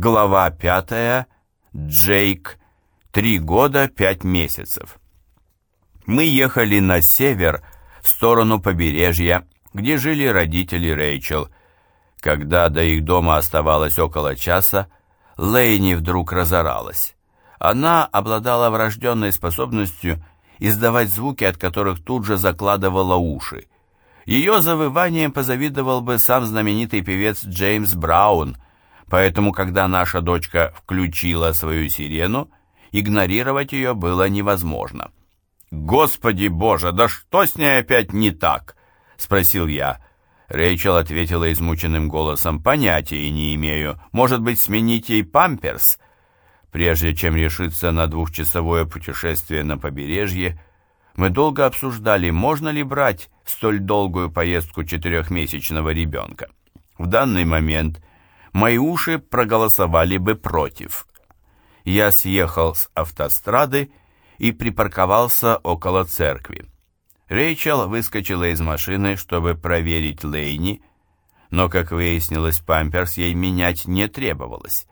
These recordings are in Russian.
Глава пятая. Джейк. Три года, пять месяцев. Мы ехали на север, в сторону побережья, где жили родители Рэйчел. Когда до их дома оставалось около часа, Лейни вдруг разоралась. Она обладала врожденной способностью издавать звуки, от которых тут же закладывала уши. Ее завыванием позавидовал бы сам знаменитый певец Джеймс Браун – Поэтому, когда наша дочка включила свою сирену, игнорировать ее было невозможно. «Господи боже, да что с ней опять не так?» — спросил я. Рэйчел ответила измученным голосом, «Понятия не имею. Может быть, сменить ей памперс?» Прежде чем решиться на двухчасовое путешествие на побережье, мы долго обсуждали, можно ли брать столь долгую поездку четырехмесячного ребенка. В данный момент мои уши проголосовали бы против. Я съехал с автострады и припарковался около церкви. Рэйчел выскочила из машины, чтобы проверить Лейни, но, как выяснилось, памперс ей менять не требовалось.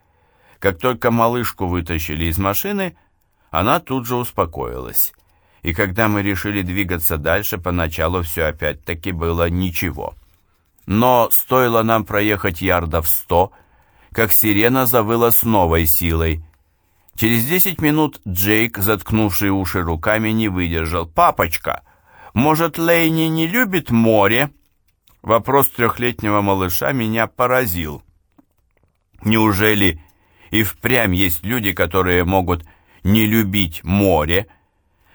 Как только малышку вытащили из машины, она тут же успокоилась. И когда мы решили двигаться дальше, поначалу все опять-таки было ничего. Но стоило нам проехать ярдов сто, как сирена завыла с новой силой. Через десять минут Джейк, заткнувший уши руками, не выдержал. «Папочка, может, Лейни не любит море?» Вопрос трехлетнего малыша меня поразил. Неужели и впрямь есть люди, которые могут не любить море?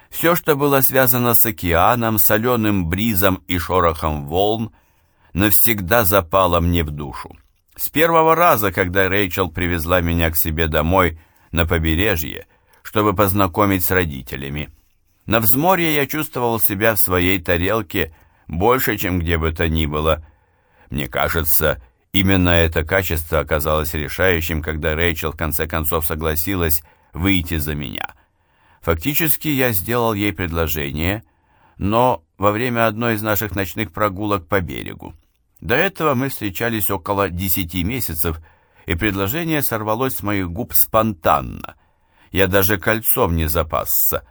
Все, что было связано с океаном, соленым бризом и шорохом волн, навсегда запало мне в душу. С первого раза, когда Рэйчел привезла меня к себе домой на побережье, чтобы познакомить с родителями. На взморье я чувствовал себя в своей тарелке больше, чем где бы то ни было. Мне кажется, именно это качество оказалось решающим, когда Рэйчел в конце концов согласилась выйти за меня. Фактически я сделал ей предложение, но во время одной из наших ночных прогулок по берегу. До этого мы встречались около десяти месяцев, и предложение сорвалось с моих губ спонтанно. Я даже кольцом не запасся.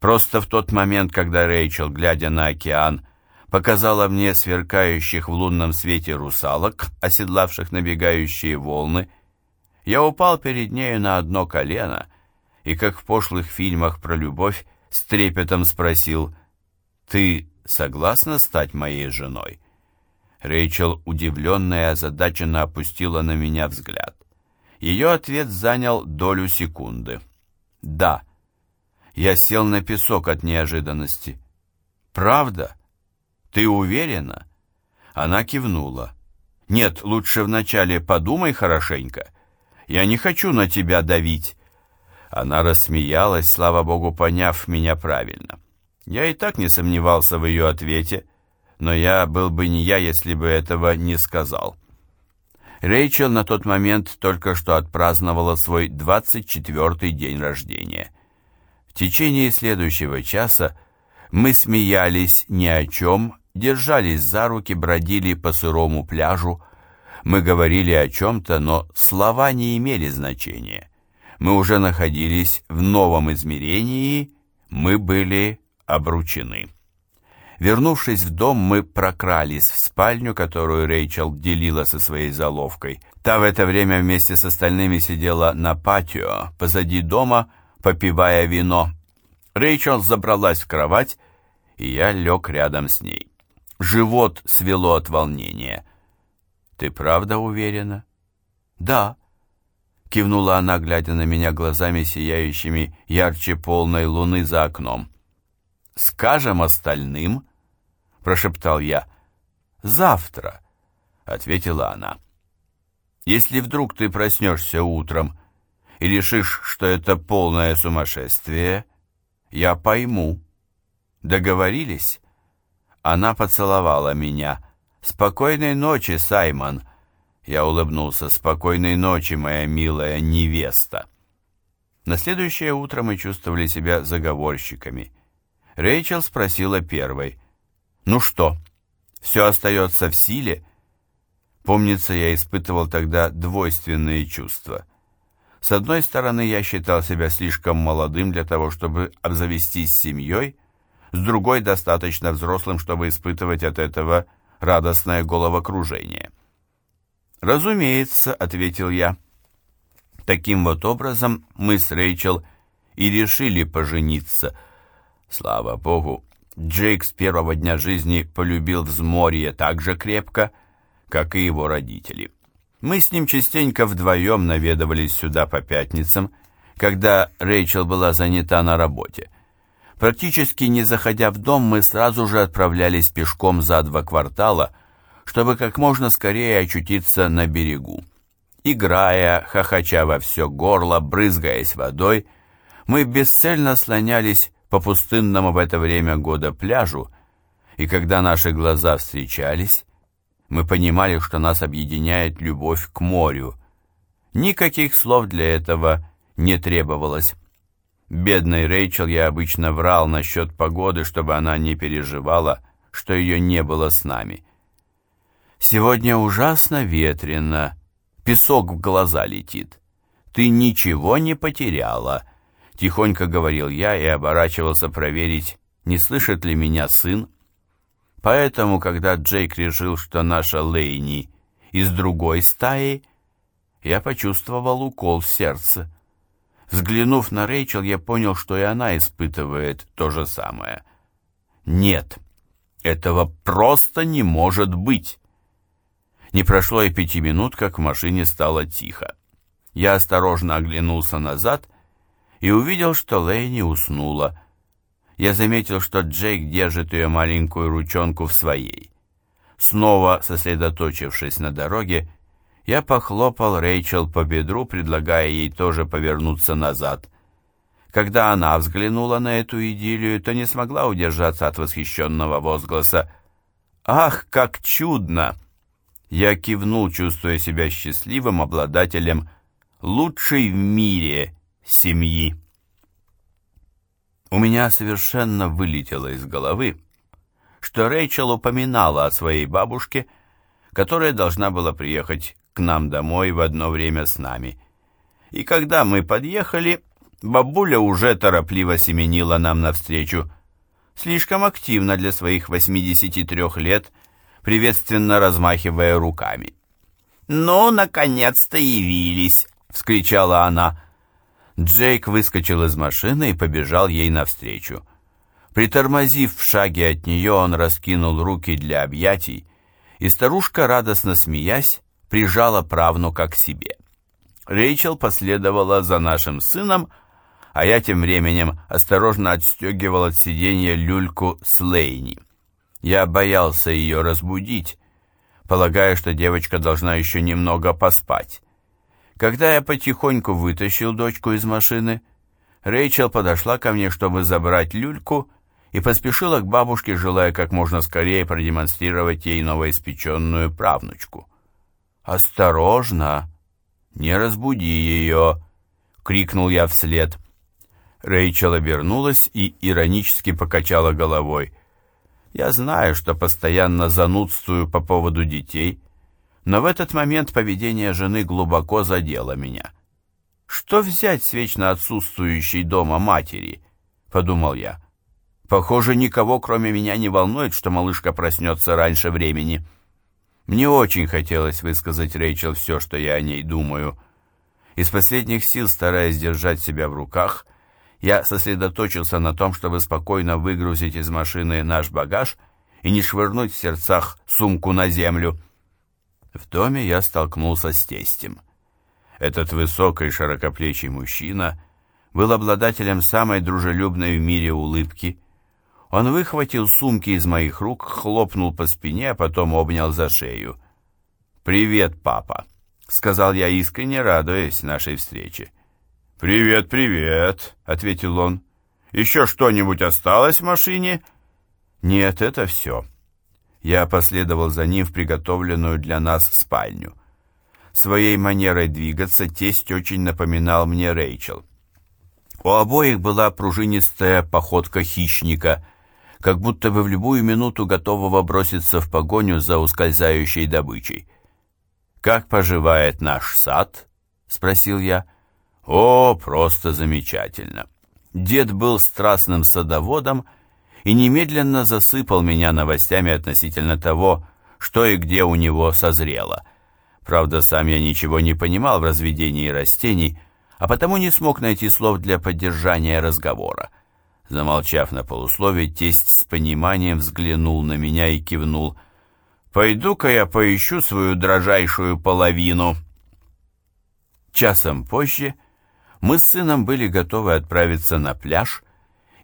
Просто в тот момент, когда Рэйчел, глядя на океан, показала мне сверкающих в лунном свете русалок, оседлавших набегающие волны, я упал перед нею на одно колено и, как в пошлых фильмах про любовь, с трепетом спросил «Ты согласна стать моей женой?» Рэйчел, удивленная и озадаченно, опустила на меня взгляд. Ее ответ занял долю секунды. «Да». Я сел на песок от неожиданности. «Правда? Ты уверена?» Она кивнула. «Нет, лучше вначале подумай хорошенько. Я не хочу на тебя давить». Она рассмеялась, слава богу, поняв меня правильно. Я и так не сомневался в ее ответе, — но я был бы не я, если бы этого не сказал. Рэйчел на тот момент только что отпраздновала свой 24-й день рождения. В течение следующего часа мы смеялись ни о чем, держались за руки, бродили по сырому пляжу. Мы говорили о чем-то, но слова не имели значения. Мы уже находились в новом измерении, мы были обручены. Вернувшись в дом, мы прокрались в спальню, которую Рэйчел делила со своей заловкой. Та в это время вместе с остальными сидела на патио, позади дома, попивая вино. Рэйчел забралась в кровать, и я лег рядом с ней. Живот свело от волнения. «Ты правда уверена?» «Да», — кивнула она, глядя на меня глазами, сияющими ярче полной луны за окном скажем остальным?» — прошептал я. «Завтра», — ответила она. «Если вдруг ты проснешься утром и решишь, что это полное сумасшествие, я пойму. Договорились?» Она поцеловала меня. «Спокойной ночи, Саймон!» Я улыбнулся. «Спокойной ночи, моя милая невеста!» На следующее утро мы чувствовали себя заговорщиками. Рэйчел спросила первой. «Ну что, все остается в силе?» Помнится, я испытывал тогда двойственные чувства. С одной стороны, я считал себя слишком молодым для того, чтобы обзавестись семьей, с другой, достаточно взрослым, чтобы испытывать от этого радостное головокружение. «Разумеется», — ответил я. Таким вот образом мы с Рэйчел и решили пожениться. Слава богу, Джейк с первого дня жизни полюбил взморье так же крепко, как и его родители. Мы с ним частенько вдвоем наведывались сюда по пятницам, когда Рэйчел была занята на работе. Практически не заходя в дом, мы сразу же отправлялись пешком за два квартала, чтобы как можно скорее очутиться на берегу. Играя, хохоча во все горло, брызгаясь водой, мы бесцельно слонялись по пустынному в это время года пляжу, и когда наши глаза встречались, мы понимали, что нас объединяет любовь к морю. Никаких слов для этого не требовалось. Бедной Рэйчел я обычно врал насчет погоды, чтобы она не переживала, что ее не было с нами. «Сегодня ужасно ветрено, песок в глаза летит. Ты ничего не потеряла», — тихонько говорил я и оборачивался проверить, не слышит ли меня сын. Поэтому, когда Джейк решил, что наша Лейни из другой стаи, я почувствовал укол в сердце. Взглянув на Рэйчел, я понял, что и она испытывает то же самое. Нет, этого просто не может быть. Не прошло и пяти минут, как в машине стало тихо. Я осторожно оглянулся назад и увидел, что Лейни уснула. Я заметил, что Джейк держит ее маленькую ручонку в своей. Снова сосредоточившись на дороге, я похлопал Рэйчел по бедру, предлагая ей тоже повернуться назад. Когда она взглянула на эту идиллию, то не смогла удержаться от восхищенного возгласа. «Ах, как чудно!» Я кивнул, чувствуя себя счастливым обладателем лучшей в мире семьи. У меня совершенно вылетело из головы, что Рэйчел упоминала о своей бабушке, которая должна была приехать к нам домой в одно время с нами. И когда мы подъехали, бабуля уже торопливо семенила нам навстречу, слишком активно для своих 83 лет, приветственно размахивая руками. «Ну, наконец-то явились!» — вскричала она. Джейк выскочил из машины и побежал ей навстречу. Притормозив в шаге от нее, он раскинул руки для объятий, и старушка, радостно смеясь, прижала правнука к себе. Рэйчел последовала за нашим сыном, а я тем временем осторожно отстегивал от сиденья люльку с Лейни. Я боялся ее разбудить, полагая, что девочка должна еще немного поспать. Когда я потихоньку вытащил дочку из машины, Рэйчел подошла ко мне, чтобы забрать люльку, и поспешила к бабушке, желая как можно скорее продемонстрировать ей новоиспеченную правнучку. «Осторожно! Не разбуди ее!» — крикнул я вслед. Рэйчел обернулась и иронически покачала головой. «Я знаю, что постоянно занудствую по поводу детей, но в этот момент поведение жены глубоко задело меня. Что взять с вечно отсутствующей дома матери?» — подумал я. «Похоже, никого, кроме меня, не волнует, что малышка проснется раньше времени». Мне очень хотелось высказать Рэйчел все, что я о ней думаю. Из последних сил, стараясь держать себя в руках, я сосредоточился на том, чтобы спокойно выгрузить из машины наш багаж и не швырнуть в сердцах сумку на землю. В доме я столкнулся с тестем. Этот высокий широкоплечий мужчина был обладателем самой дружелюбной в мире улыбки — он выхватил сумки из моих рук, хлопнул по спине, а потом обнял за шею. «Привет, папа», — сказал я искренне, радуясь нашей встрече. «Привет, привет», — ответил он. «Еще что-нибудь осталось в машине?» «Нет, это все». Я последовал за ним в приготовленную для нас спальню. Своей манерой двигаться тесть очень напоминал мне Рэйчел. У обоих была пружинистая походка хищника — как будто бы в любую минуту готового броситься в погоню за ускользающей добычей. «Как поживает наш сад?» — спросил я. О, просто замечательно. Дед был страстным садоводом и немедленно засыпал меня новостями относительно того, что и где у него созрело. Правда, сам я ничего не понимал в разведении растений, а потому не смог найти слов для поддержания разговора. Замолчав на полуслове, тесть с пониманием взглянул на меня и кивнул. «Пойду-ка я поищу свою дрожайшую половину». Часом позже мы с сыном были готовы отправиться на пляж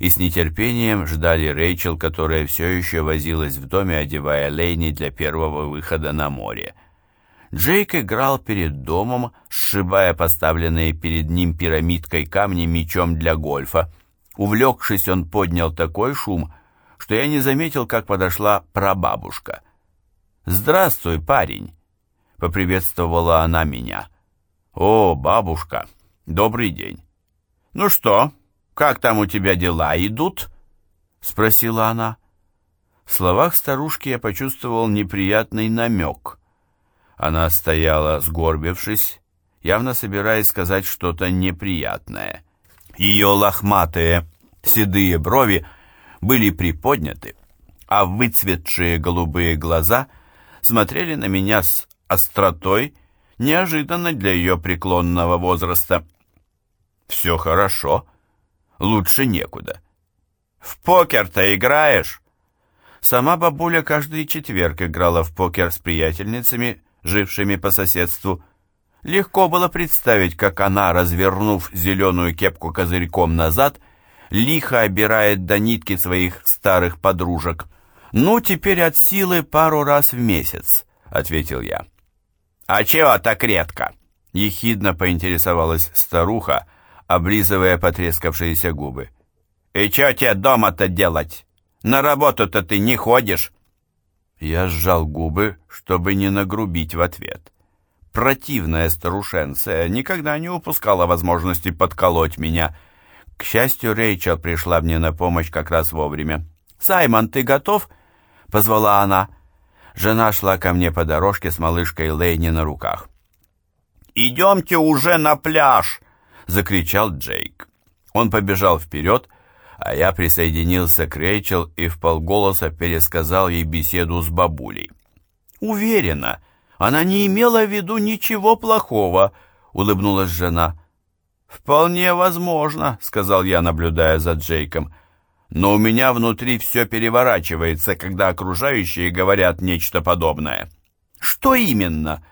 и с нетерпением ждали Рэйчел, которая все еще возилась в доме, одевая Лейни для первого выхода на море. Джейк играл перед домом, сшибая поставленные перед ним пирамидкой камни мечом для гольфа. Увлекшись, он поднял такой шум, что я не заметил, как подошла прабабушка. «Здравствуй, парень!» — поприветствовала она меня. «О, бабушка, добрый день!» «Ну что, как там у тебя дела идут?» — спросила она. В словах старушки я почувствовал неприятный намек — она стояла, сгорбившись, явно собираясь сказать что-то неприятное. Ее лохматые, седые брови были приподняты, а выцветшие голубые глаза смотрели на меня с остротой, неожиданно для ее преклонного возраста. «Все хорошо. Лучше некуда». «В покер-то играешь?» Сама бабуля каждый четверг играла в покер с приятельницами, жившими по соседству. Легко было представить, как она, развернув зеленую кепку козырьком назад, лихо обирает до нитки своих старых подружек. «Ну, теперь от силы пару раз в месяц», — ответил я. «А чего так редко?» — ехидно поинтересовалась старуха, облизывая потрескавшиеся губы. «И что тебе дома-то делать? На работу-то ты не ходишь?» Я сжал губы, чтобы не нагрубить в ответ. Противная старушенция никогда не упускала возможности подколоть меня. К счастью, Рэйчел пришла мне на помощь как раз вовремя. «Саймон, ты готов?» — позвала она. Жена шла ко мне по дорожке с малышкой Лейни на руках. «Идемте уже на пляж!» — закричал Джейк. Он побежал вперед, а я присоединился к Рэйчел и в полголоса пересказал ей беседу с бабулей. «Уверена, она не имела в виду ничего плохого», — улыбнулась жена. «Вполне возможно», — сказал я, наблюдая за Джейком. «Но у меня внутри все переворачивается, когда окружающие говорят нечто подобное». «Что именно?»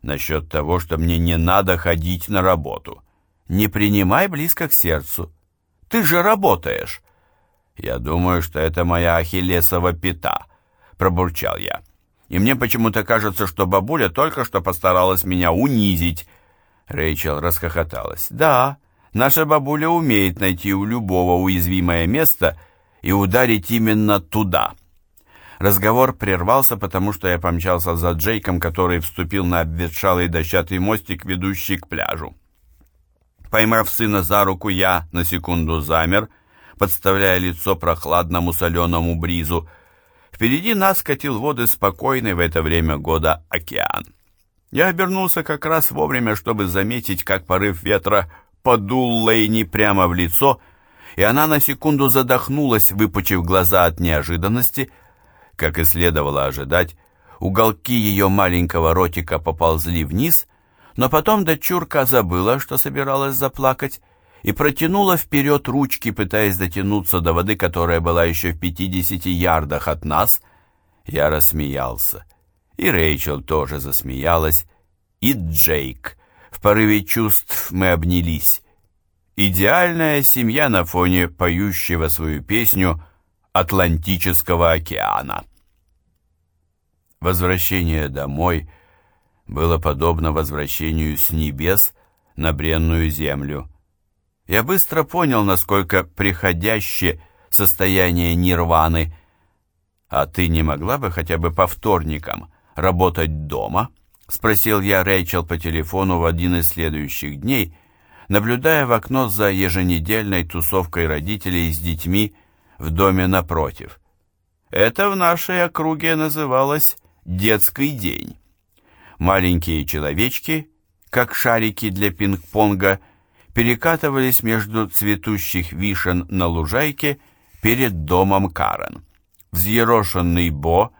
«Насчет того, что мне не надо ходить на работу. Не принимай близко к сердцу. Ты же работаешь!» «Я думаю, что это моя ахиллесова пята», — пробурчал я. «И мне почему-то кажется, что бабуля только что постаралась меня унизить». Рэйчел расхохоталась. «Да, наша бабуля умеет найти у любого уязвимое место и ударить именно туда». Разговор прервался, потому что я помчался за Джейком, который вступил на обветшалый дощатый мостик, ведущий к пляжу. Поймав сына за руку, я на секунду замер, подставляя лицо прохладному соленому бризу. Впереди нас катил воды спокойный в это время года океан. Я обернулся как раз вовремя, чтобы заметить, как порыв ветра подул Лейни прямо в лицо, и она на секунду задохнулась, выпучив глаза от неожиданности. Как и следовало ожидать, уголки ее маленького ротика поползли вниз, но потом дочурка забыла, что собиралась заплакать, и протянула вперед ручки, пытаясь дотянуться до воды, которая была еще в пятидесяти ярдах от нас. Я рассмеялся. И Рэйчел тоже засмеялась. И Джейк. В порыве чувств мы обнялись. Идеальная семья на фоне поющего свою песню Атлантического океана. Возвращение домой — было подобно возвращению с небес на бренную землю. Я быстро понял, насколько приходяще состояние нирваны. «А ты не могла бы хотя бы по вторникам работать дома?» — спросил я Рэйчел по телефону в один из следующих дней, наблюдая в окно за еженедельной тусовкой родителей с детьми в доме напротив. Это в нашей округе называлось «детский день». Маленькие человечки, как шарики для пинг-понга, перекатывались между цветущих вишен на лужайке перед домом Карен. Взъерошенный Бо,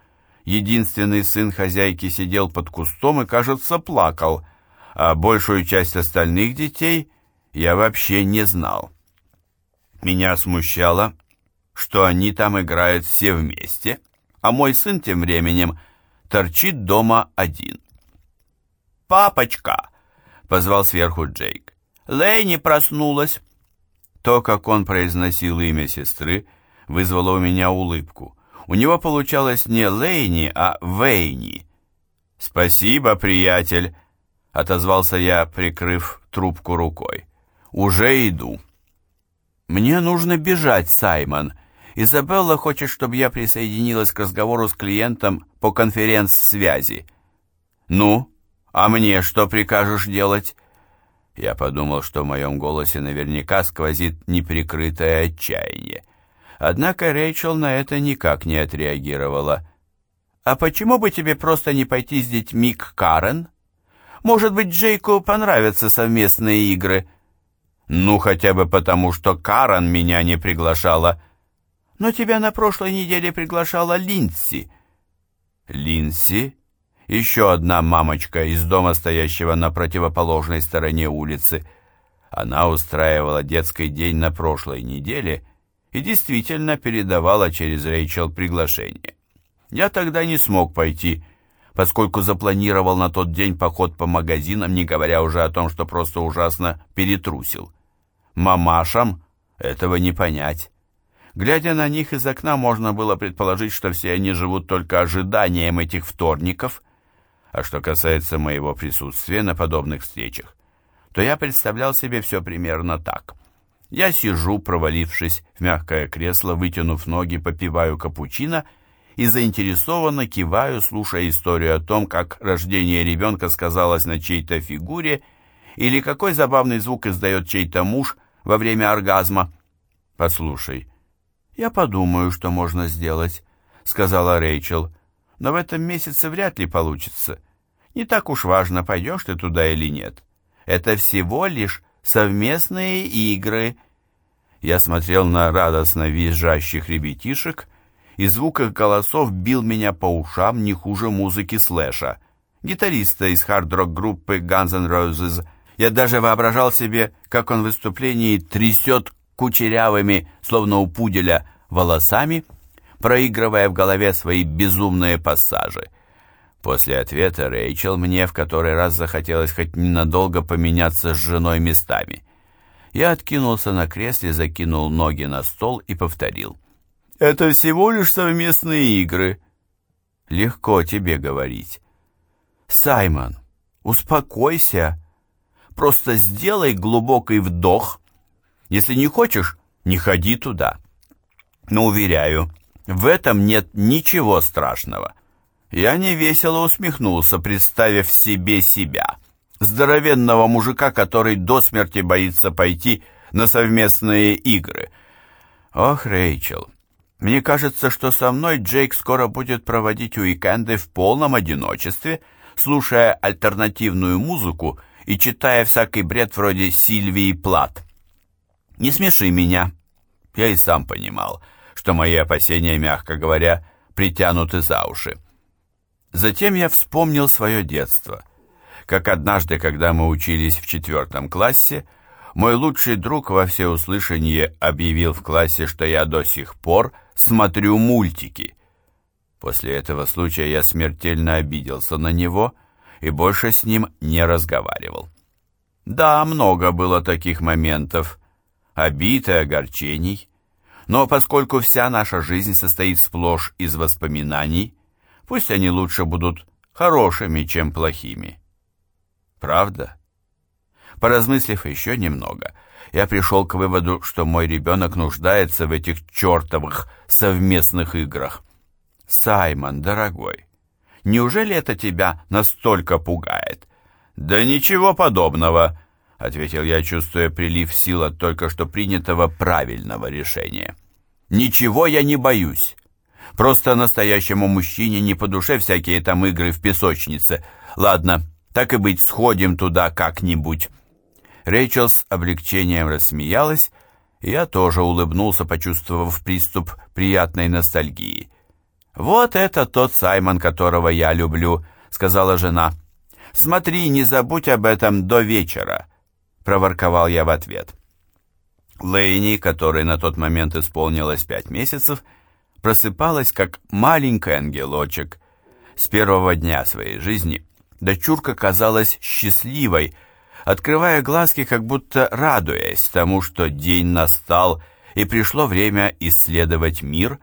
единственный сын хозяйки, сидел под кустом и, кажется, плакал, а большую часть остальных детей я вообще не знал. Меня смущало, что они там играют все вместе, а мой сын тем временем торчит дома один. «Папочка!» — позвал сверху Джейк. «Лэйни проснулась!» То, как он произносил имя сестры, вызвало у меня улыбку. У него получалось не Лэйни, а Вейни. «Спасибо, приятель!» — отозвался я, прикрыв трубку рукой. «Уже иду». «Мне нужно бежать, Саймон. Изабелла хочет, чтобы я присоединилась к разговору с клиентом по конференц-связи». «Ну, а мне что прикажешь делать?» Я подумал, что в моем голосе наверняка сквозит неприкрытое отчаяние. Однако Рэйчел на это никак не отреагировала. «А почему бы тебе просто не пойти с детьми к Карен? Может быть, Джейку понравятся совместные игры?» Ну, хотя бы потому, что Карен меня не приглашала. Но тебя на прошлой неделе приглашала Линдси. Линси? Еще одна мамочка из дома, стоящего на противоположной стороне улицы. Она устраивала детский день на прошлой неделе и действительно передавала через Рэйчел приглашение. Я тогда не смог пойти, поскольку запланировал на тот день поход по магазинам, не говоря уже о том, что просто ужасно перетрусил. Мамашам этого не понять. Глядя на них из окна, можно было предположить, что все они живут только ожиданием этих вторников. А что касается моего присутствия на подобных встречах, то я представлял себе все примерно так. Я сижу, провалившись в мягкое кресло, вытянув ноги, попиваю капучино и заинтересованно киваю, слушая историю о том, как рождение ребенка сказалось на чьей-то фигуре или какой забавный звук издает чей-то муж во время оргазма. «Послушай, я подумаю, что можно сделать», — сказала Рэйчел, «но в этом месяце вряд ли получится. Не так уж важно, пойдешь ты туда или нет. Это всего лишь совместные игры». Я смотрел на радостно визжащих ребятишек, и звук их голосов бил меня по ушам не хуже музыки слэша, гитариста из хард-рок группы Guns N' Roses, я даже воображал себе, как он в выступлении трясет кучерявыми, словно у пуделя, волосами, проигрывая в голове свои безумные пассажи. После ответа Рэйчел мне в который раз захотелось хоть ненадолго поменяться с женой местами. Я откинулся на кресле, закинул ноги на стол и повторил. «Это всего лишь совместные игры». «Легко тебе говорить». «Саймон, успокойся», Просто сделай глубокий вдох. Если не хочешь, не ходи туда. Но, уверяю, в этом нет ничего страшного. Я невесело усмехнулся, представив себе себя, здоровенного мужика, который до смерти боится пойти на совместные игры. Ох, Рэйчел, мне кажется, что со мной Джейк скоро будет проводить уикенды в полном одиночестве, слушая альтернативную музыку и читая всякий бред вроде Сильвии Плат. Не смеши меня. Я и сам понимал, что мои опасения, мягко говоря, притянуты за уши. Затем я вспомнил свое детство, как однажды, когда мы учились в четвертом классе, мой лучший друг во всеуслышание объявил в классе, что я до сих пор смотрю мультики. После этого случая я смертельно обиделся на него и больше с ним не разговаривал. Да, много было таких моментов, обид и огорчений, но поскольку вся наша жизнь состоит сплошь из воспоминаний, пусть они лучше будут хорошими, чем плохими. Правда? Поразмыслив еще немного, я пришел к выводу, что мой ребенок нуждается в этих чертовых совместных играх. Саймон, дорогой, Неужели это тебя настолько пугает?» «Да ничего подобного», — ответил я, чувствуя прилив сил от только что принятого правильного решения. «Ничего я не боюсь. Просто настоящему мужчине не по душе всякие там игры в песочнице. Ладно, так и быть, сходим туда как-нибудь». Рэйчел с облегчением рассмеялась, я тоже улыбнулся, почувствовав приступ приятной ностальгии. «Вот это тот Саймон, которого я люблю», — сказала жена. «Смотри, не забудь об этом до вечера», — проворковал я в ответ. Лейни, которой на тот момент исполнилось пять месяцев, просыпалась как маленький ангелочек. С первого дня своей жизни дочурка казалась счастливой, открывая глазки, как будто радуясь тому, что день настал и пришло время исследовать мир,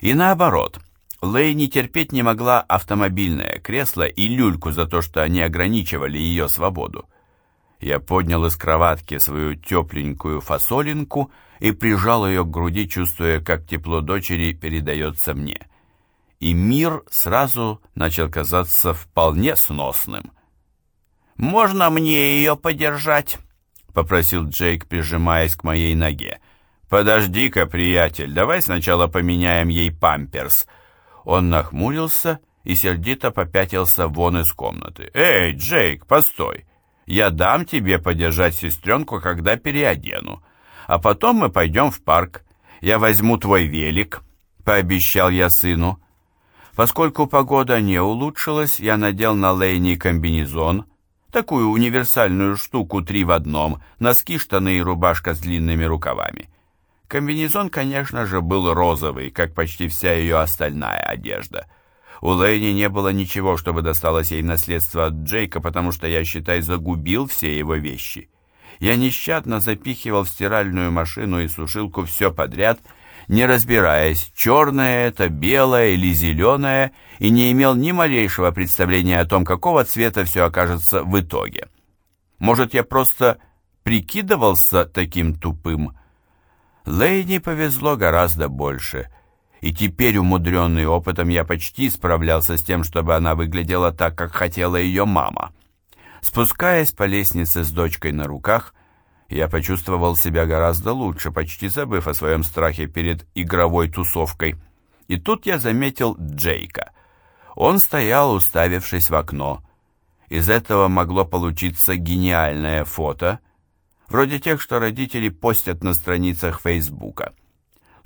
и наоборот, Лейни терпеть не могла автомобильное кресло и люльку за то, что они ограничивали ее свободу. Я поднял из кроватки свою тепленькую фасолинку и прижал ее к груди, чувствуя, как тепло дочери передается мне. И мир сразу начал казаться вполне сносным. «Можно мне ее подержать?» — попросил Джейк, прижимаясь к моей ноге. «Подожди-ка, приятель, давай сначала поменяем ей памперс». Он нахмурился и сердито попятился вон из комнаты. «Эй, Джейк, постой! Я дам тебе подержать сестренку, когда переодену. А потом мы пойдем в парк. Я возьму твой велик», — пообещал я сыну. Поскольку погода не улучшилась, я надел на Лейни комбинезон, такую универсальную штуку три в одном, носки, штаны и рубашка с длинными рукавами. Комбинезон, конечно же, был розовый, как почти вся ее остальная одежда. У Лэйни не было ничего, чтобы досталось ей наследство от Джейка, потому что я, считай, загубил все его вещи. Я нещадно запихивал в стиральную машину и сушилку все подряд, не разбираясь, черное это, белое или зеленое, и не имел ни малейшего представления о том, какого цвета все окажется в итоге. Может, я просто прикидывался таким тупым? Лейни повезло гораздо больше — и теперь, умудренный опытом, я почти справлялся с тем, чтобы она выглядела так, как хотела ее мама. Спускаясь по лестнице с дочкой на руках, я почувствовал себя гораздо лучше, почти забыв о своем страхе перед игровой тусовкой. И тут я заметил Джейка. Он стоял, уставившись в окно. Из этого могло получиться гениальное фото, вроде тех, что родители постят на страницах Фейсбука.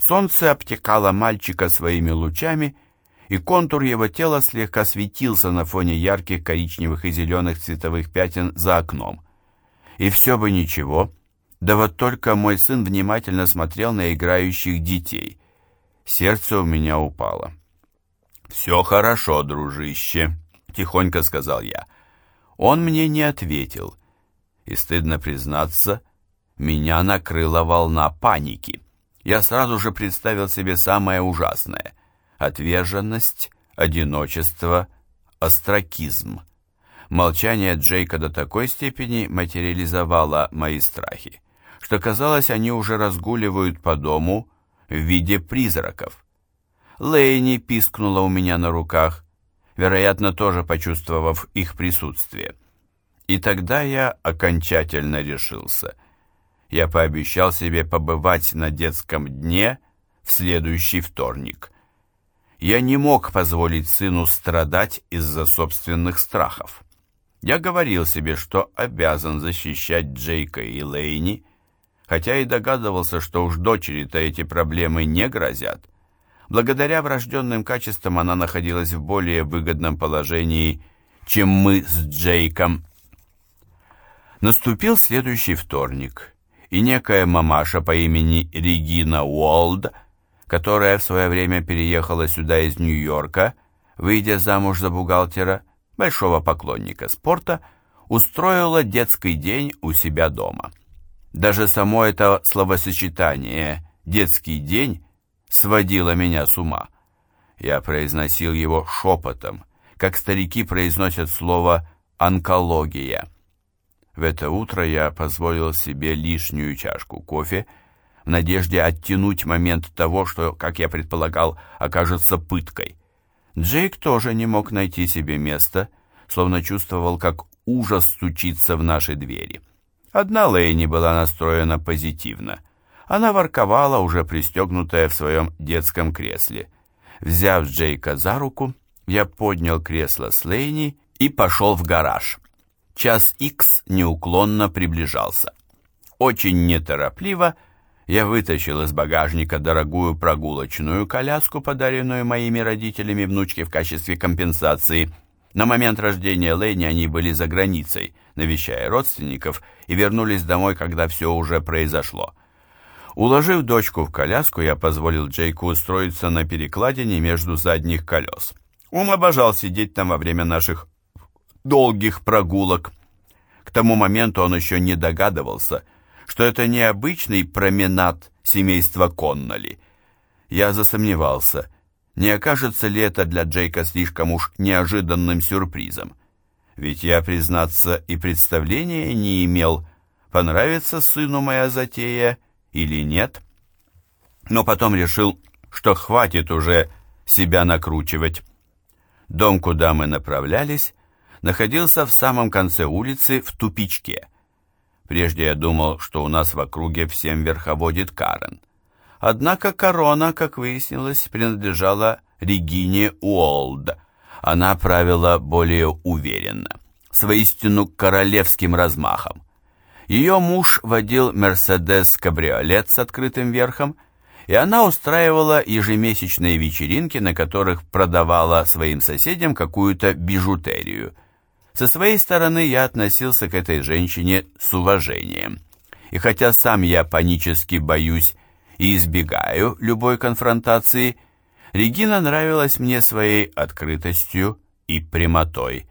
Солнце обтекало мальчика своими лучами, и контур его тела слегка светился на фоне ярких коричневых и зеленых цветовых пятен за окном. И все бы ничего, да вот только мой сын внимательно смотрел на играющих детей. Сердце у меня упало. «Все хорошо, дружище», — тихонько сказал я. Он мне не ответил, и, стыдно признаться, меня накрыла волна паники я сразу же представил себе самое ужасное — отверженность, одиночество, остракизм. Молчание Джейка до такой степени материализовало мои страхи, что казалось, они уже разгуливают по дому в виде призраков. Лейни пискнула у меня на руках, вероятно, тоже почувствовав их присутствие. И тогда я окончательно решился — я пообещал себе побывать на детском дне в следующий вторник. Я не мог позволить сыну страдать из-за собственных страхов. Я говорил себе, что обязан защищать Джейка и Лейни, хотя и догадывался, что уж дочери-то эти проблемы не грозят. Благодаря врожденным качествам она находилась в более выгодном положении, чем мы с Джейком. Наступил следующий вторник, и некая мамаша по имени Регина Уолд, которая в свое время переехала сюда из Нью-Йорка, выйдя замуж за бухгалтера, большого поклонника спорта, устроила детский день у себя дома. Даже само это словосочетание «детский день» сводило меня с ума. Я произносил его шепотом, как старики произносят слово «онкология». В это утро я позволил себе лишнюю чашку кофе в надежде оттянуть момент того, что, как я предполагал, окажется пыткой. Джейк тоже не мог найти себе места, словно чувствовал, как ужас стучится в наши двери. Одна Лейни была настроена позитивно. Она ворковала, уже пристегнутая в своем детском кресле. Взяв Джейка за руку, я поднял кресло с Лейни и пошел в гараж. Час икс неуклонно приближался. Очень неторопливо я вытащил из багажника дорогую прогулочную коляску, подаренную моими родителями внучке в качестве компенсации. На момент рождения Лэйни они были за границей, навещая родственников, и вернулись домой, когда все уже произошло. Уложив дочку в коляску, я позволил Джейку устроиться на перекладине между задних колес. Он обожал сидеть там во время наших долгих прогулок. К тому моменту он еще не догадывался, что это необычный променад семейства Конноли. Я засомневался, не окажется ли это для Джейка слишком уж неожиданным сюрпризом. Ведь я, признаться, и представления не имел, понравится сыну моя затея или нет. Но потом решил, что хватит уже себя накручивать. Дом, куда мы направлялись, находился в самом конце улицы в тупичке. Прежде я думал, что у нас в округе всем верховодит Карен. Однако корона, как выяснилось, принадлежала Регине Уолд. Она правила более уверенно, с воистину королевским размахом. Ее муж водил Мерседес-кабриолет с открытым верхом, и она устраивала ежемесячные вечеринки, на которых продавала своим соседям какую-то бижутерию – со своей стороны я относился к этой женщине с уважением. И хотя сам я панически боюсь и избегаю любой конфронтации, Регина нравилась мне своей открытостью и прямотой.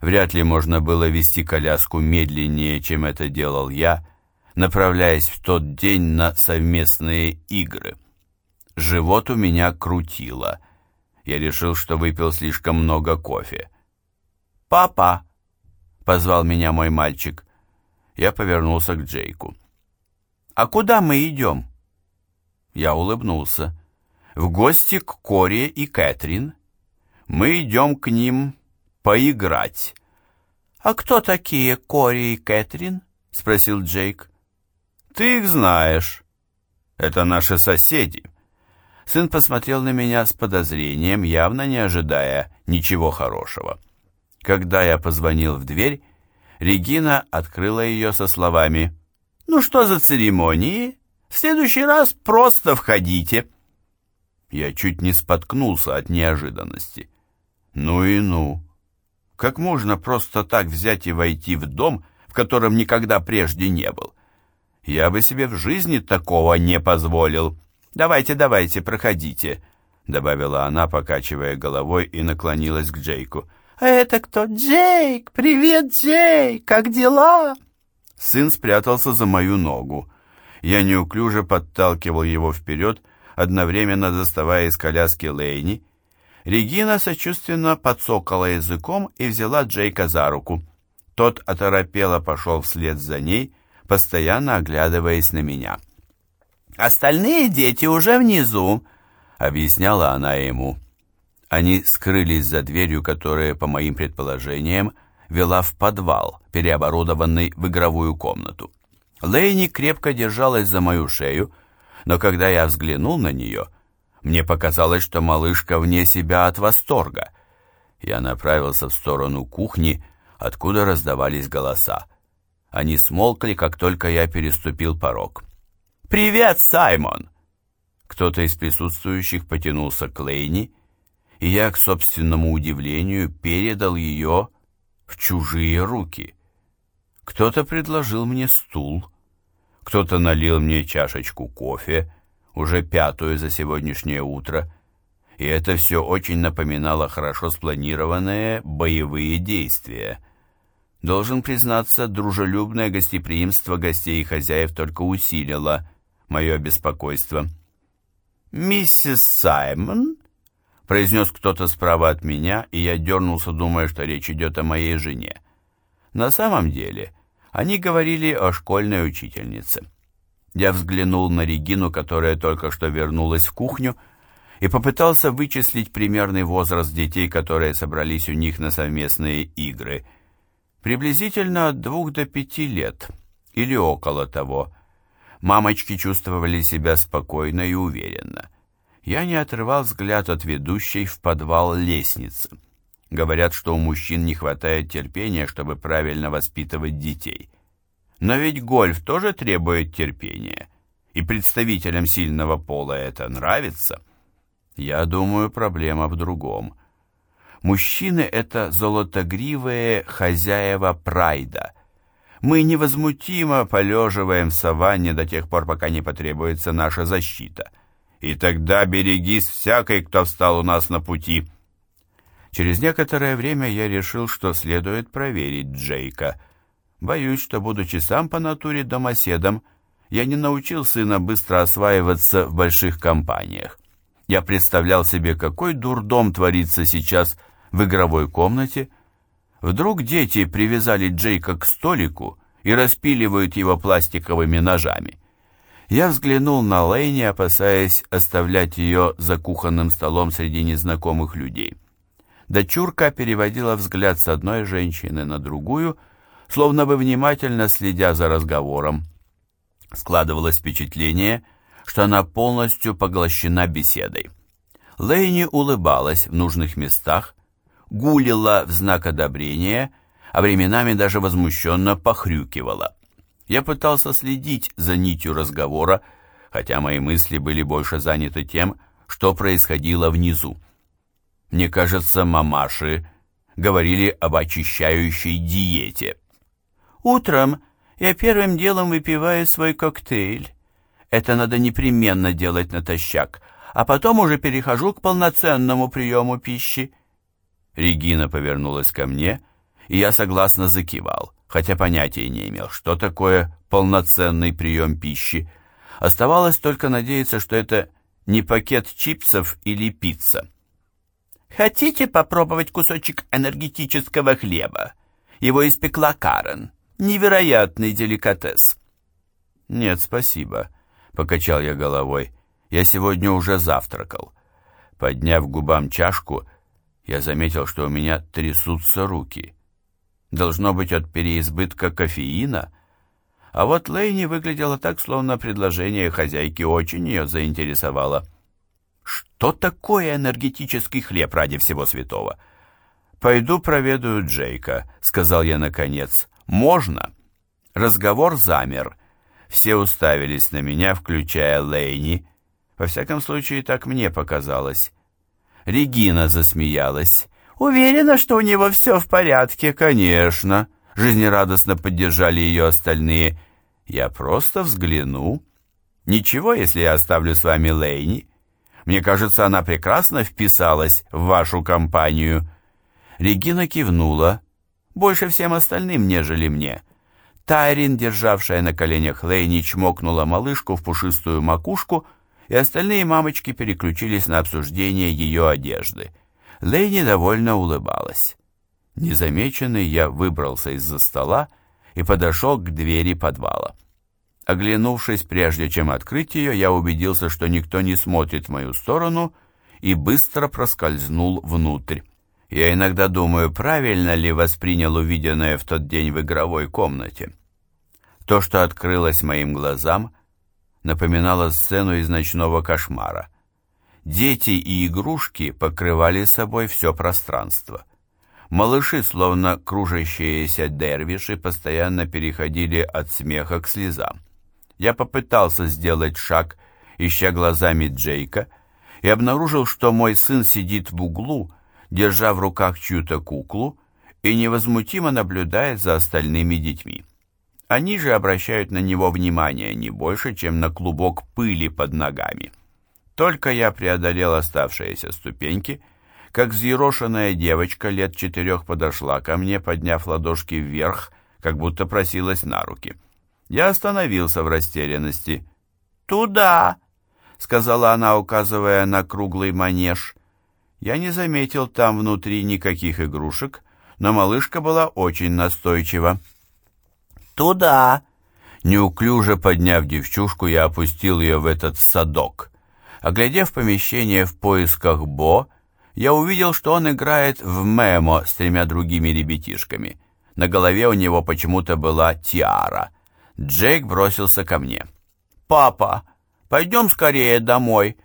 Вряд ли можно было вести коляску медленнее, чем это делал я, направляясь в тот день на совместные игры. Живот у меня крутило. Я решил, что выпил слишком много кофе. «Папа!» — позвал меня мой мальчик. Я повернулся к Джейку. «А куда мы идем?» Я улыбнулся. «В гости к Коре и Кэтрин. Мы идем к ним поиграть». «А кто такие Кори и Кэтрин?» — спросил Джейк. «Ты их знаешь. Это наши соседи». Сын посмотрел на меня с подозрением, явно не ожидая ничего хорошего. Когда я позвонил в дверь, Регина открыла ее со словами «Ну что за церемонии? В следующий раз просто входите». Я чуть не споткнулся от неожиданности. Ну и ну. Как можно просто так взять и войти в дом, в котором никогда прежде не был? Я бы себе в жизни такого не позволил. «Давайте, давайте, проходите», — добавила она, покачивая головой и наклонилась к Джейку. «А это кто? Джейк! Привет, Джейк! Как дела?» Сын спрятался за мою ногу. Я неуклюже подталкивал его вперед, одновременно доставая из коляски Лейни. Регина сочувственно подсокала языком и взяла Джейка за руку. Тот оторопело пошел вслед за ней, постоянно оглядываясь на меня. «Остальные дети уже внизу», — объясняла она ему. Они скрылись за дверью, которая, по моим предположениям, вела в подвал, переоборудованный в игровую комнату. Лейни крепко держалась за мою шею, но когда я взглянул на нее, мне показалось, что малышка вне себя от восторга. Я направился в сторону кухни, откуда раздавались голоса. Они смолкли, как только я переступил порог. «Привет, Саймон!» Кто-то из присутствующих потянулся к Лейни, и я, к собственному удивлению, передал ее в чужие руки. Кто-то предложил мне стул, кто-то налил мне чашечку кофе, уже пятую за сегодняшнее утро, и это все очень напоминало хорошо спланированные боевые действия. Должен признаться, дружелюбное гостеприимство гостей и хозяев только усилило мое беспокойство. «Миссис Саймон?» Произнес кто-то справа от меня, и я дернулся, думая, что речь идет о моей жене. На самом деле, они говорили о школьной учительнице. Я взглянул на Регину, которая только что вернулась в кухню, и попытался вычислить примерный возраст детей, которые собрались у них на совместные игры. Приблизительно от двух до пяти лет, или около того. Мамочки чувствовали себя спокойно и уверенно я не отрывал взгляд от ведущей в подвал лестницы. Говорят, что у мужчин не хватает терпения, чтобы правильно воспитывать детей. Но ведь гольф тоже требует терпения, и представителям сильного пола это нравится. Я думаю, проблема в другом. Мужчины — это золотогривые хозяева прайда. Мы невозмутимо полеживаем в саванне до тех пор, пока не потребуется наша защита. И тогда берегись всякой, кто встал у нас на пути. Через некоторое время я решил, что следует проверить Джейка. Боюсь, что, будучи сам по натуре домоседом, я не научил сына быстро осваиваться в больших компаниях. Я представлял себе, какой дурдом творится сейчас в игровой комнате. Вдруг дети привязали Джейка к столику и распиливают его пластиковыми ножами. Я взглянул на Лейни, опасаясь оставлять ее за кухонным столом среди незнакомых людей. Дочурка переводила взгляд с одной женщины на другую, словно бы внимательно следя за разговором. Складывалось впечатление, что она полностью поглощена беседой. Лейни улыбалась в нужных местах, гулила в знак одобрения, а временами даже возмущенно похрюкивала. Я пытался следить за нитью разговора, хотя мои мысли были больше заняты тем, что происходило внизу. Мне кажется, мамаши говорили об очищающей диете. «Утром я первым делом выпиваю свой коктейль. Это надо непременно делать натощак, а потом уже перехожу к полноценному приему пищи». Регина повернулась ко мне, и я согласно закивал, хотя понятия не имел, что такое полноценный прием пищи. Оставалось только надеяться, что это не пакет чипсов или пицца. «Хотите попробовать кусочек энергетического хлеба? Его испекла Карен. Невероятный деликатес». «Нет, спасибо», — покачал я головой. «Я сегодня уже завтракал». Подняв губам чашку, я заметил, что у меня трясутся руки. Должно быть от переизбытка кофеина. А вот Лейни выглядела так, словно предложение хозяйки очень ее заинтересовало. Что такое энергетический хлеб ради всего святого? «Пойду проведаю Джейка», — сказал я наконец. «Можно?» Разговор замер. Все уставились на меня, включая Лейни. Во всяком случае, так мне показалось. Регина засмеялась. «Уверена, что у него все в порядке?» «Конечно!» Жизнерадостно поддержали ее остальные. «Я просто взгляну. Ничего, если я оставлю с вами Лейни. Мне кажется, она прекрасно вписалась в вашу компанию». Регина кивнула. Больше всем остальным, нежели мне. Тайрин, державшая на коленях Лейни, чмокнула малышку в пушистую макушку и остальные мамочки переключились на обсуждение ее одежды. Лейни довольно улыбалась. Незамеченный я выбрался из-за стола и подошел к двери подвала. Оглянувшись, прежде чем открыть ее, я убедился, что никто не смотрит в мою сторону, и быстро проскользнул внутрь. Я иногда думаю, правильно ли воспринял увиденное в тот день в игровой комнате. То, что открылось моим глазам, напоминала сцену из ночного кошмара. Дети и игрушки покрывали собой все пространство. Малыши, словно кружащиеся дервиши, постоянно переходили от смеха к слезам. Я попытался сделать шаг, ища глазами Джейка, и обнаружил, что мой сын сидит в углу, держа в руках чью-то куклу, и невозмутимо наблюдает за остальными детьми. Они же обращают на него внимание не больше, чем на клубок пыли под ногами. Только я преодолел оставшиеся ступеньки, как взъерошенная девочка лет четырех подошла ко мне, подняв ладошки вверх, как будто просилась на руки. Я остановился в растерянности. «Туда!» — сказала она, указывая на круглый манеж. Я не заметил там внутри никаких игрушек, но малышка была очень настойчива. «Туда!» Неуклюже подняв девчушку, я опустил ее в этот садок. Оглядев помещение в поисках Бо, я увидел, что он играет в мемо с тремя другими ребятишками. На голове у него почему-то была тиара. Джейк бросился ко мне. «Папа, пойдем скорее домой!»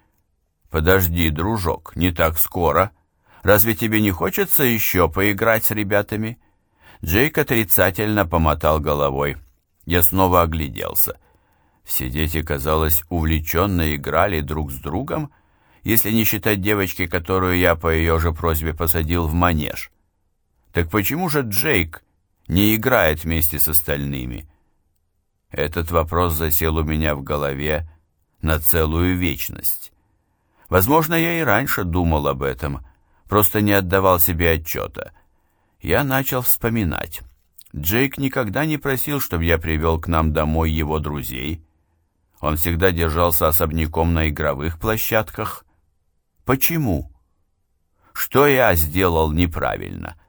«Подожди, дружок, не так скоро!» Разве тебе не хочется еще поиграть с ребятами?» Джейк отрицательно помотал головой. Я снова огляделся. Все дети, казалось, увлеченно играли друг с другом, если не считать девочки, которую я по ее же просьбе посадил в манеж. Так почему же Джейк не играет вместе с остальными? Этот вопрос засел у меня в голове на целую вечность. Возможно, я и раньше думал об этом, просто не отдавал себе отчета. Я начал вспоминать. Джейк никогда не просил, чтобы я привел к нам домой его друзей. Он всегда держался особняком на игровых площадках. Почему? Что я сделал неправильно?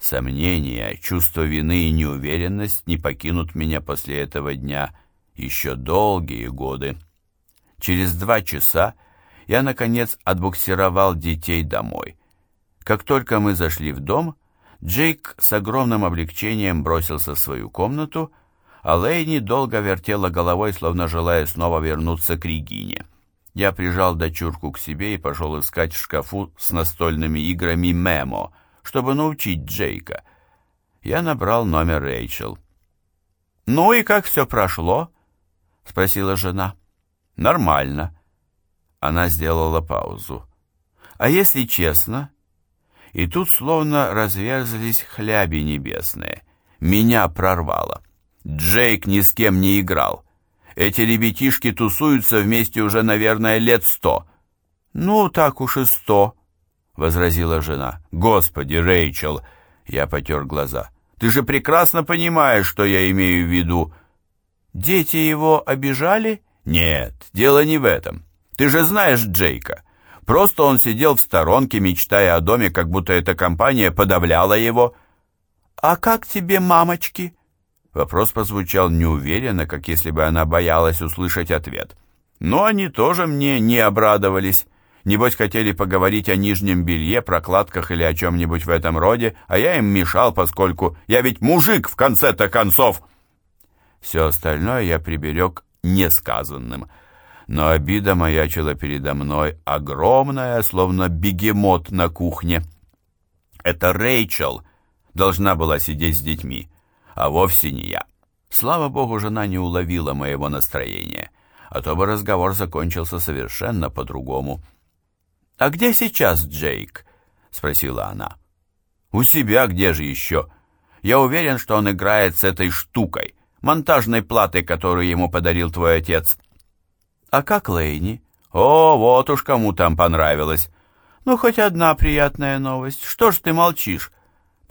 Сомнения, чувство вины и неуверенность не покинут меня после этого дня еще долгие годы. Через два часа я, наконец, отбуксировал детей домой. Как только мы зашли в дом, Джейк с огромным облегчением бросился в свою комнату, а Лейни долго вертела головой, словно желая снова вернуться к Регине. Я прижал дочурку к себе и пошел искать в шкафу с настольными играми Мемо, чтобы научить Джейка. Я набрал номер Рэйчел. «Ну и как все прошло?» — спросила жена. «Нормально». Она сделала паузу. «А если честно, и тут словно разверзлись хляби небесные. Меня прорвало. Джейк ни с кем не играл. Эти ребятишки тусуются вместе уже, наверное, лет сто. «Ну, так уж и сто», — возразила жена. «Господи, Рэйчел!» — я потер глаза. «Ты же прекрасно понимаешь, что я имею в виду». «Дети его обижали?» «Нет, дело не в этом. Ты же знаешь Джейка. Просто он сидел в сторонке, мечтая о доме, как будто эта компания подавляла его. «А как тебе мамочки?» Вопрос прозвучал неуверенно, как если бы она боялась услышать ответ. Но они тоже мне не обрадовались. Небось, хотели поговорить о нижнем белье, прокладках или о чем-нибудь в этом роде, а я им мешал, поскольку я ведь мужик в конце-то концов. Все остальное я приберег несказанным — но обида маячила передо мной, огромная, словно бегемот на кухне. Это Рэйчел должна была сидеть с детьми, а вовсе не я. Слава богу, жена не уловила моего настроения, а то бы разговор закончился совершенно по-другому. «А где сейчас Джейк?» — спросила она. «У себя где же еще? Я уверен, что он играет с этой штукой, монтажной платой, которую ему подарил твой отец». «А как Лейни?» «О, вот уж кому там понравилось!» «Ну, хоть одна приятная новость. Что ж ты молчишь?»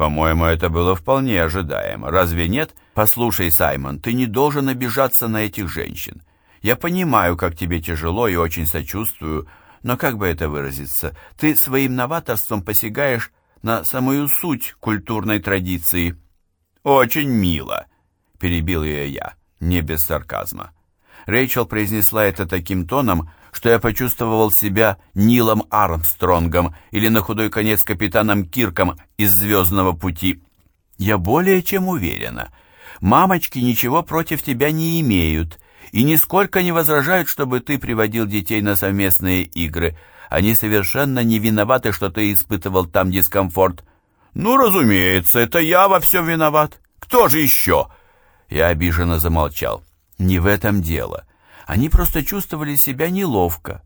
«По-моему, это было вполне ожидаемо. Разве нет?» «Послушай, Саймон, ты не должен обижаться на этих женщин. Я понимаю, как тебе тяжело и очень сочувствую, но как бы это выразиться? Ты своим новаторством посягаешь на самую суть культурной традиции». «Очень мило», — перебил ее я, не без сарказма. Рэйчел произнесла это таким тоном, что я почувствовал себя Нилом Армстронгом или на худой конец капитаном Кирком из «Звездного пути». «Я более чем уверена. Мамочки ничего против тебя не имеют и нисколько не возражают, чтобы ты приводил детей на совместные игры. Они совершенно не виноваты, что ты испытывал там дискомфорт». «Ну, разумеется, это я во всем виноват. Кто же еще?» Я обиженно замолчал. Не в этом дело. Они просто чувствовали себя неловко.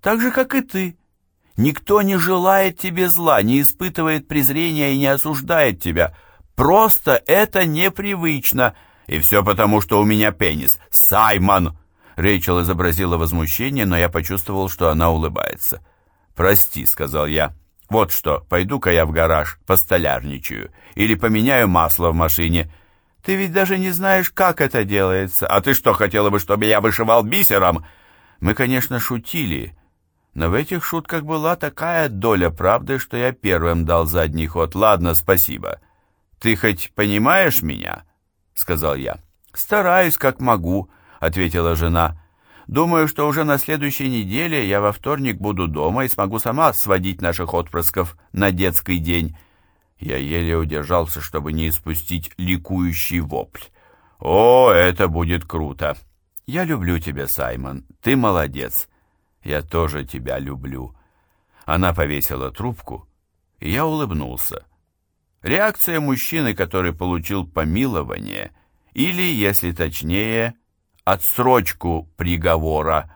Так же, как и ты. Никто не желает тебе зла, не испытывает презрения и не осуждает тебя. Просто это непривычно. И все потому, что у меня пенис. Саймон!» Рэйчел изобразила возмущение, но я почувствовал, что она улыбается. «Прости», — сказал я. «Вот что, пойду-ка я в гараж, постолярничаю. Или поменяю масло в машине». Ты ведь даже не знаешь, как это делается. А ты что, хотела бы, чтобы я вышивал бисером? Мы, конечно, шутили, но в этих шутках была такая доля правды, что я первым дал задний ход. Ладно, спасибо. Ты хоть понимаешь меня? Сказал я. Стараюсь, как могу, ответила жена. Думаю, что уже на следующей неделе я во вторник буду дома и смогу сама сводить наших отпрысков на детский день. Я еле удержался, чтобы не испустить ликующий вопль. «О, это будет круто!» «Я люблю тебя, Саймон. Ты молодец. Я тоже тебя люблю». Она повесила трубку, и я улыбнулся. Реакция мужчины, который получил помилование, или, если точнее, отсрочку приговора –